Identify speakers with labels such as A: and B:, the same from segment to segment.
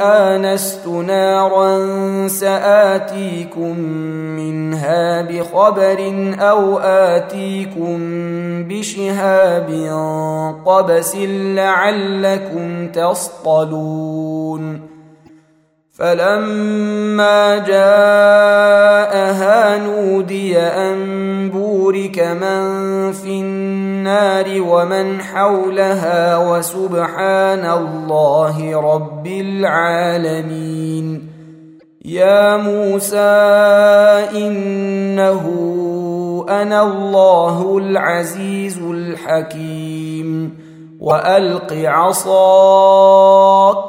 A: آنست نارا سآتيكم منها بخبر أو آتيكم بشهاب قبس لعلكم تصطلون فلما جاءها نودي ان بورك من في النار ومن حولها وسبحان الله رب العالمين يا موسى انه انا الله العزيز الحكيم والق عصاك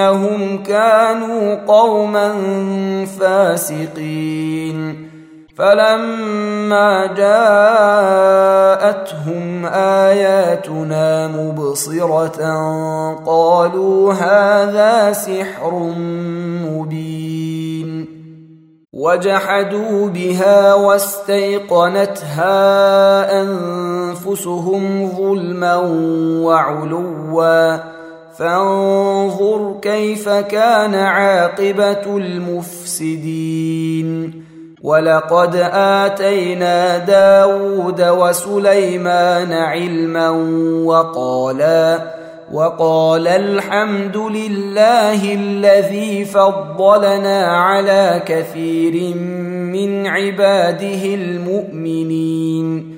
A: انهم كانوا قوما فاسقين فلما جاءتهم اياتنا مبصره قالوا هذا سحر مبين وجحدوا بها واستيقنتها انفسهم ظلما وعلوا فانظر كيف كان عاقبه المفسدين ولقد اتينا داود وسليمان علما وقالا وقال الحمد لله الذي فضلنا على كثير من عباده المؤمنين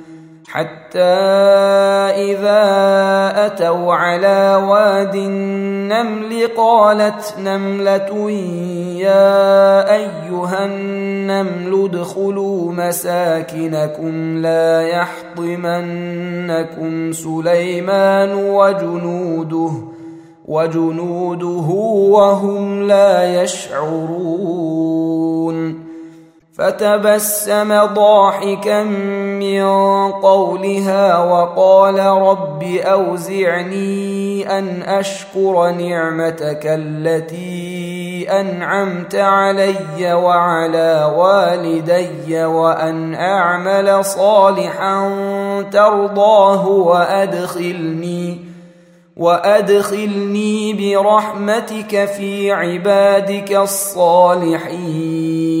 A: حتى إذا أتوا على واد النمل قالت نملة يا أيها النمل ادخلوا مساكنكم لا يحطمنكم سليمان وجنوده وجنوده وهم لا يشعرون فتبسم ضاحكا من قولها وقال رب اوزعني ان اشكر نعمتك التي انعمت علي وعلى والدي وان اعمل صالحا ترضاه وادخلني وادخلني برحمتك في عبادك الصالحين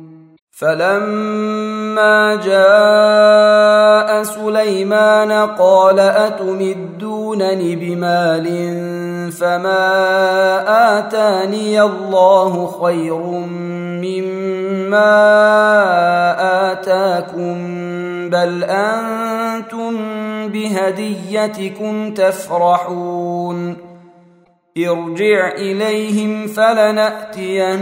A: فلما جاء سليمان قال اتمدونني بمال فما اتاني الله خير مما اتاكم بل انتم بهديتكم تفرحون ارجع اليهم فلناتين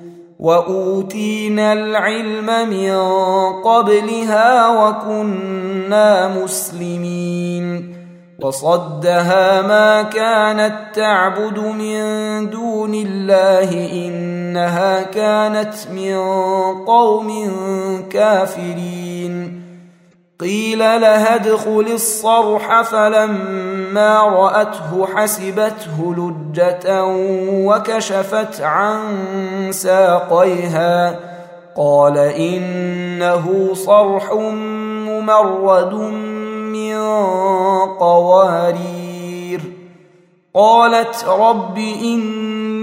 A: واوتينا العلم من قبلها وكنا مسلمين وصدها ما كانت تعبد من دون الله انها كانت من قوم كافرين قيل لها ادخل الصرح فلما رأته حسبته لجة وكشفت عن ساقيها قال إنه صرح ممرد من قوارير قالت رب إن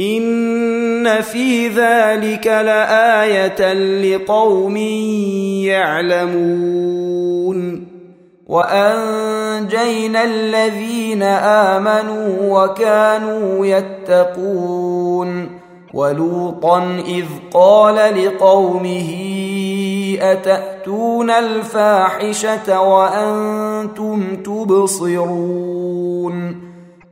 A: ان في ذلك لايه لقوم يعلمون وانجينا الذين امنوا وكانوا يتقون ولوطا اذ قال لقومه اتاتون الفاحشه وانتم تبصرون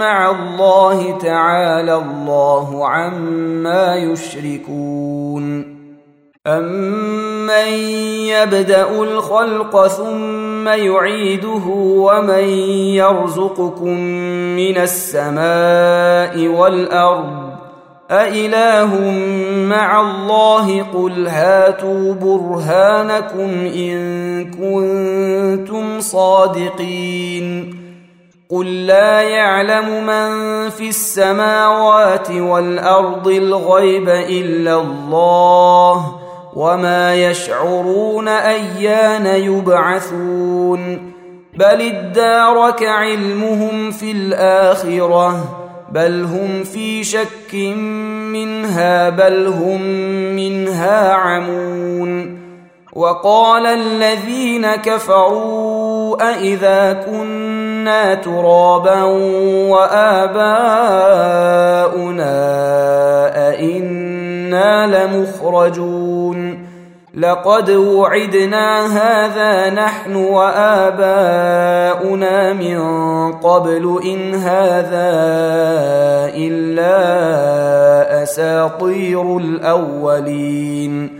A: مع الله تعالى الله عما يشركون امن يبدا الخلق ثم يعيده ومن يرزقكم من السماء والارض أإله مع الله قل هاتوا برهانكم إن كنتم صادقين قل لا يعلم من في السماوات والارض الغيب الا الله وما يشعرون ايان يبعثون بل ادارك علمهم في الاخره بل هم في شك منها بل هم منها عمون وقال الذين كفروا أإذا كنا كنا ترابا واباؤنا أئنا لمخرجون لقد وعدنا هذا نحن واباؤنا من قبل ان هذا الا اساطير الاولين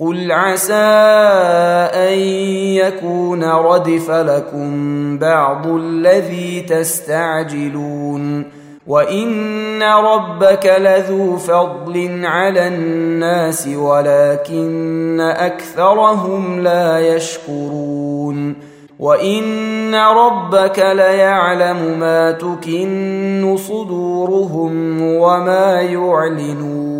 A: قل عسى ان يكون ردف لكم بعض الذي تستعجلون وان ربك لذو فضل على الناس ولكن اكثرهم لا يشكرون وان ربك ليعلم ما تكن صدورهم وما يعلنون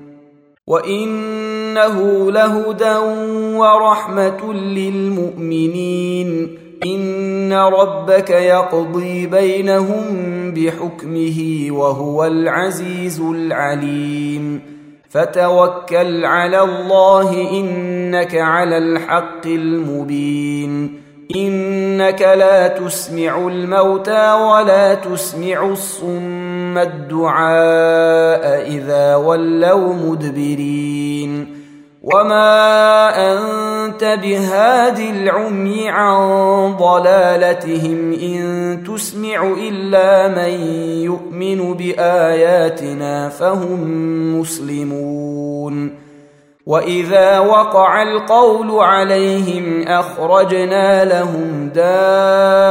A: وانه لهدى ورحمه للمؤمنين ان ربك يقضي بينهم بحكمه وهو العزيز العليم فتوكل على الله انك على الحق المبين انك لا تسمع الموتى ولا تسمع الصم ثم الدعاء اذا ولوا مدبرين وما انت بهاد العمي عن ضلالتهم ان تسمع الا من يؤمن باياتنا فهم مسلمون واذا وقع القول عليهم اخرجنا لهم دار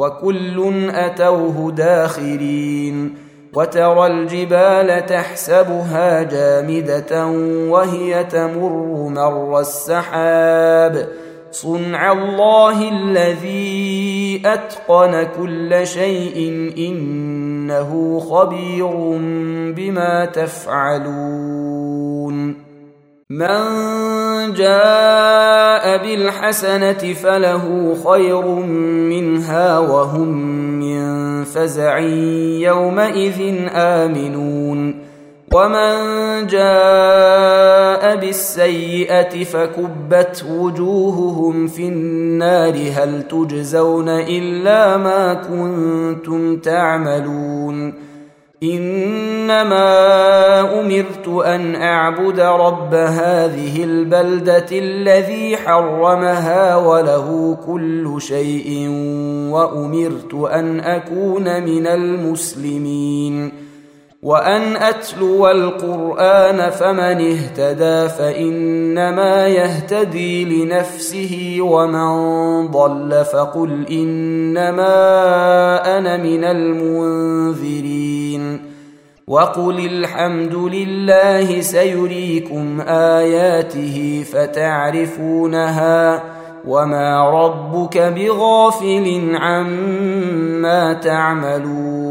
A: وكل اتوه داخرين وترى الجبال تحسبها جامده وهي تمر مر السحاب صنع الله الذي اتقن كل شيء انه خبير بما تفعلون من جاء بالحسنه فله خير منها وهم من فزع يومئذ امنون ومن جاء بالسيئه فكبت وجوههم في النار هل تجزون الا ما كنتم تعملون انما امرت ان اعبد رب هذه البلده الذي حرمها وله كل شيء وامرت ان اكون من المسلمين وان اتلو القران فمن اهتدى فانما يهتدي لنفسه ومن ضل فقل انما انا من المنذرين وقل الحمد لله سيريكم اياته فتعرفونها وما ربك بغافل عما تعملون